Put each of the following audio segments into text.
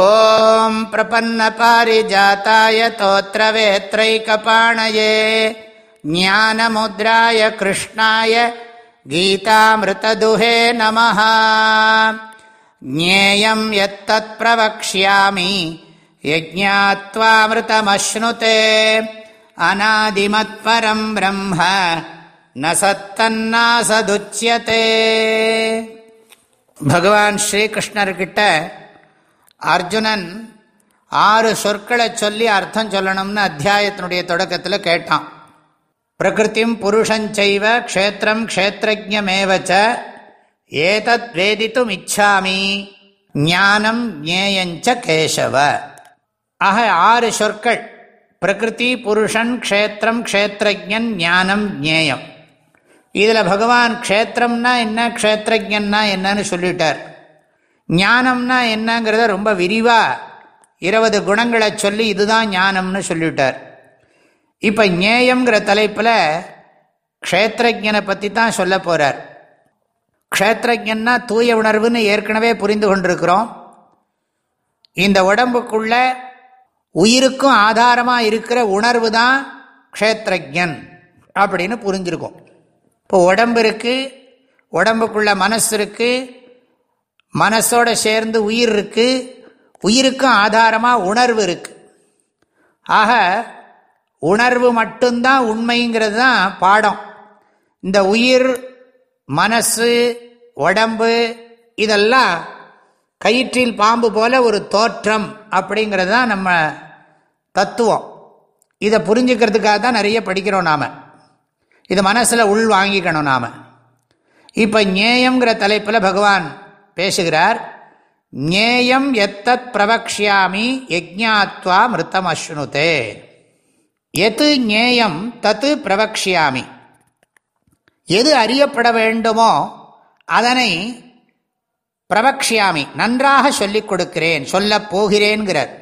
ॐ प्रपन्नपारिजाताय तोत्रवेत्रैकपाणये ज्ञानमुद्राय कृष्णाय गीतामृतदुहे नमः ज्ञेयं यत्तत्प्रवक्ष्यामि यज्ञात्वामृतमश्नुते अनादिमत्परं ब्रह्म न सत्तन्नासदुच्यते भगवान् श्रीकृष्णर्किट அர்ஜுனன் ஆறு சொற்களை சொல்லி அர்த்தம் சொல்லணும்னு அத்தியாயத்தினுடைய தொடக்கத்தில் கேட்டான். பிரகிருத்திம் புருஷஞ்சைவ க்ஷேத்திரம் க்ஷேத்திரஜமேவச்ச ஏதத் வேதித்தும் இச்சாமி ஞானம் ஞேயஞ்ச கேசவ. ஆக ஆறு சொற்கள். பிரகிருதி புருஷன் க்ஷேத்திரம் க்ஷேத்திரஜன் ஞானம் ஞேயம். இதில் பகவான் க்ஷேத்திரம்னா என்ன க்ஷேத்திரஜன்னா என்னன்னு சொல்லிட்டார். ஞானம்னா என்னங்கிறத ரொம்ப விரிவாக இருபது குணங்களை சொல்லி இதுதான் ஞானம்னு சொல்லிவிட்டார். இப்போ ஞேயம்ங்கிற தலைப்பில் க்ஷேத்திரஜனை பற்றி தான் சொல்ல போகிறார் க்ஷேத்திரஜன்னா தூய உணர்வுன்னு ஏற்கனவே புரிந்து கொண்டிருக்கிறோம். இந்த உடம்புக்குள்ள உயிருக்கும் ஆதாரமாக இருக்கிற உணர்வு தான் க்ஷேத்திரஜன் அப்படின்னு புரிஞ்சிருக்கும். இப்போ உடம்பு இருக்குது உடம்புக்குள்ள மனசு இருக்குது மனசோட சேர்ந்து உயிர் இருக்கு. உயிருக்கும் ஆதாரமாக உணர்வு இருக்கு. ஆக உணர்வு மட்டும்தான் உண்மைங்கிறது தான் பாடம். இந்த உயிர் மனசு உடம்பு இதெல்லாம் கயிற்றில் பாம்பு போல ஒரு தோற்றம் அப்படிங்கிறது தான் நம்ம தத்துவம். இதை புரிஞ்சுக்கிறதுக்காக தான் நிறைய படிக்கிறோம் நாம். இதை மனசில் உள் வாங்கிக்கணும் நாம். இப்போ ஞேயங்கிற தலைப்பில் பகவான் பேசுகிறார் ஞேயம் எத்தத் பிரவக்ஷாமி யஜ்ஞாத்வா மிருத்தம் அஸ்னுதே எது ஞேயம் தத்து பிரவக்ஷாமி எது அறியப்பட வேண்டுமோ அதனை பிரவக்ஷியாமி நன்றாக சொல்லிக் கொடுக்கிறேன் சொல்ல போகிறேன்கிறார்.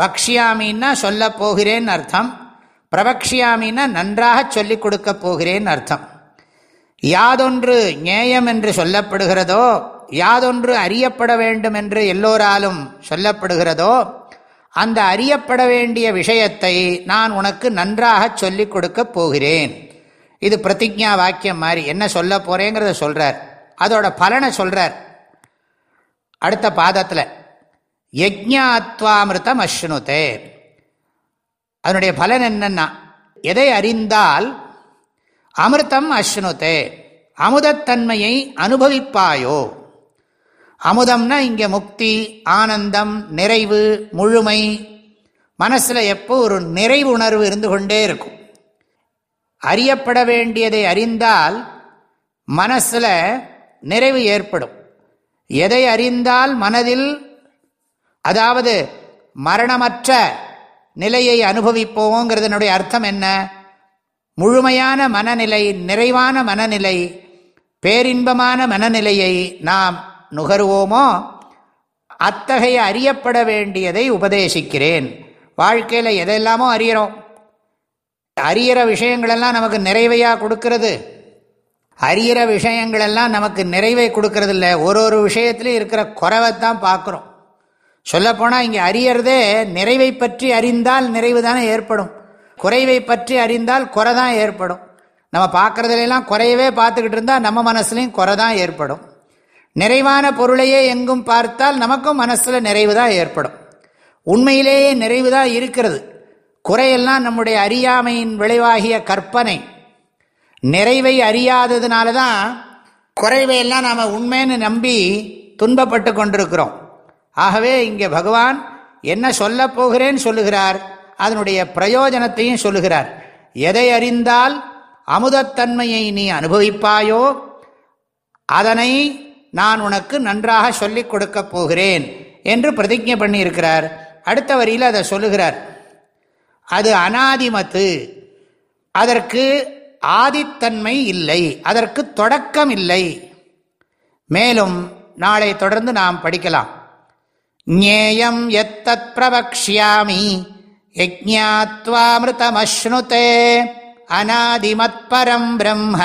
வக்ஷியாமின்னா சொல்ல போகிறேன் அர்த்தம் பிரவக்ஷியாமின்னா நன்றாக சொல்லிக் கொடுக்க போகிறேன் அர்த்தம். யாதொன்று ஞேயம் என்று சொல்லப்படுகிறதோ யாதொன்று அறியப்பட வேண்டும் என்று எல்லோராலும் சொல்லப்படுகிறதோ அந்த அறியப்பட வேண்டிய விஷயத்தை நான் உனக்கு நன்றாக சொல்லிக் கொடுக்கப் போகிறேன். இது பிரதிஜா வாக்கியம் மாதிரி. என்ன சொல்ல போறேங்கிறத சொல்றார். அதோட பலனை சொல்றார். அடுத்த பாதத்தில் யஜ்ஞாத்வாமிருத்தம் அஸ்னுதே அதனுடைய பலன் என்னன்னா எதை அறிந்தால் அமிர்தம் அஸ்னுதே அமுதத்தன்மையை அனுபவிப்பாயோ. அமுதம்னா இங்கே முக்தி ஆனந்தம் நிறைவு முழுமை. மனசில் எப்போ ஒரு நிறைவு உணர்வு இருந்து கொண்டே இருக்கும். அறியப்பட வேண்டியதை அறிந்தால் மனசில் நிறைவு ஏற்படும். எதை அறிந்தால் மனதில்? அதாவது மரணமற்ற நிலையை அனுபவிப்போங்கிறதுனுடைய அர்த்தம் என்ன? முழுமையான மனநிலை நிறைவான மனநிலை பேரின்பமான மனநிலையை நாம் நுகர்வோமோ? அத்தகைய அறியப்பட வேண்டியதை உபதேசிக்கிறேன். வாழ்க்கையில் எதெல்லாமோ அறியறோம். அறியிற விஷயங்களெல்லாம் நமக்கு நிறைவையாக கொடுக்கறது. அறியிற விஷயங்களெல்லாம் நமக்கு நிறைவை கொடுக்கறது இல்லை ஒரு ஒரு விஷயத்துலையும் இருக்கிற குறவை தான் பார்க்குறோம். சொல்லப்போனால் இங்கே அறியறதே நிறைவை பற்றி அறிந்தால் நிறைவு தானே ஏற்படும். குறைவை பற்றி அறிந்தால் குறை தான் ஏற்படும். நம்ம பார்க்குறதுலாம் குறையவே பார்த்துக்கிட்டு இருந்தால் நம்ம மனசுலையும் குறை தான் ஏற்படும். நிறைவான பொருளையே எங்கும் பார்த்தால் நமக்கும் மனசில் நிறைவு தான் ஏற்படும். உண்மையிலேயே நிறைவு தான் இருக்கிறது. குறையெல்லாம் நம்முடைய அறியாமையின் விளைவாகிய கற்பனை. நிறைவை அறியாததுனால தான் குறைவையெல்லாம் நாம் உண்மைன்னு நம்பி துன்பப்பட்டு கொண்டிருக்கிறோம். ஆகவே இங்கே பகவான் என்ன சொல்ல போகிறேன்னு சொல்லுகிறார். அதனுடைய பிரயோஜனத்தையும் சொல்லுகிறார். எதை அறிந்தால் அமுதத்தன்மையை நீ அனுபவிப்பாயோ? அதனை நான் உனக்கு நன்றாக சொல்லிக் கொடுக்கப் போகிறேன் என்று பிரதிஜை பண்ணியிருக்கிறார். அடுத்த வரியில் அதை சொல்லுகிறார். அது அனாதிமத்து. அதற்கு ஆதித்தன்மை இல்லை. அதற்கு தொடக்கம் இல்லை. மேலும் நாளை தொடர்ந்து நாம் படிக்கலாம். ஞேயம் எத்தத் பிரபக்ஷாமி யஜ்ஞாத்வாமிருதமஸ்னுதே. அநாதிமத்பரம் பிரம்ம.